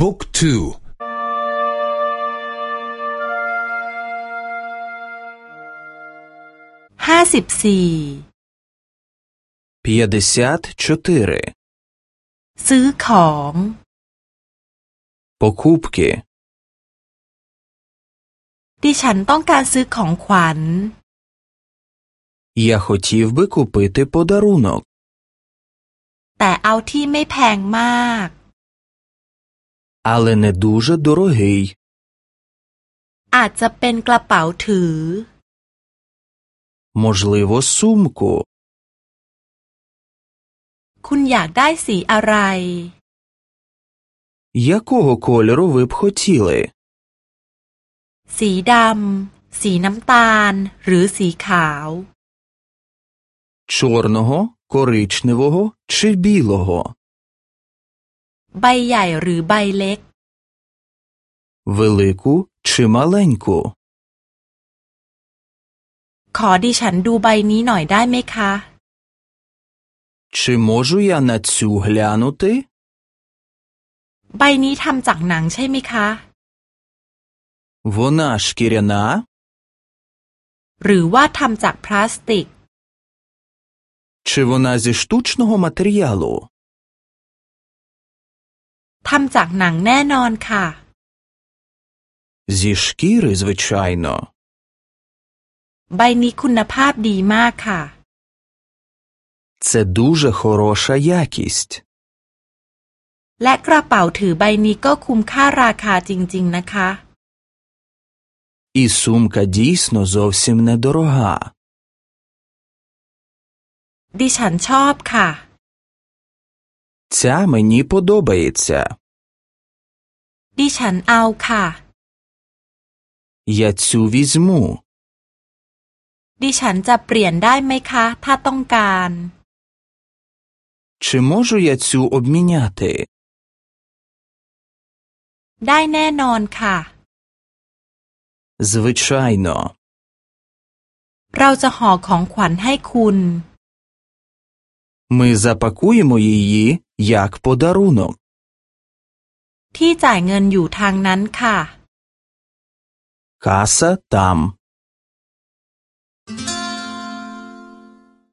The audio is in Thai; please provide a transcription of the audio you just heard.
บุ๊กทูห้าสิบสี่ п'ятдесят чотири ซื้อของ покупки ดิฉันต้องการซื้อของขวัญ Я хотів би купити подарунок แต่เอาที่ไม่แพงมาก але не дуже дорогий อาจจะเป็นกระเป๋าถือ можливо сумку คุณอยากได้สีอะไร якого кольору ви б хотіли สีดำ สีน้ำตาล หรือสีขาว чорного коричневого чи білого ใบใหญ่หรือใบเล็ก велику чи маленьку ขอดิฉันดูใบนี้หน่อยได้ไหมคะ чи можу я на цю глянути ใบนี้ทำจากหนังใช่ไหมคะ вона шкіряна หรือว่าทำจากพลาสติก чи вона зі штучного матеріалу ทำจากหนังแน่นอนค่ะ зі шкіри звичайно ใบนี้คุณภาพดีมากค่ะ це дуже хороша якість และกระเป๋าถือใบนี้ก็คุ้มค่าราคาจริง ๆ นะคะ І сумка дійсно зовсім недорога. ดิฉันชอบค่ะ Ця мені подобається. ดิฉันเอาค่ะ Я цю візьму. ดิฉันจะเปลี่ยนได้ไหมคะ ถ้าต้องการ Чи можу я цю обміняти? ได้แน่นอนค่ะ Звичайно. เราจะห่อของขวัญให้คุณ Ми запакуємо її як подарунок. ที่จ่ายเงินอยู่ทางนั้นค่ะ Каса там.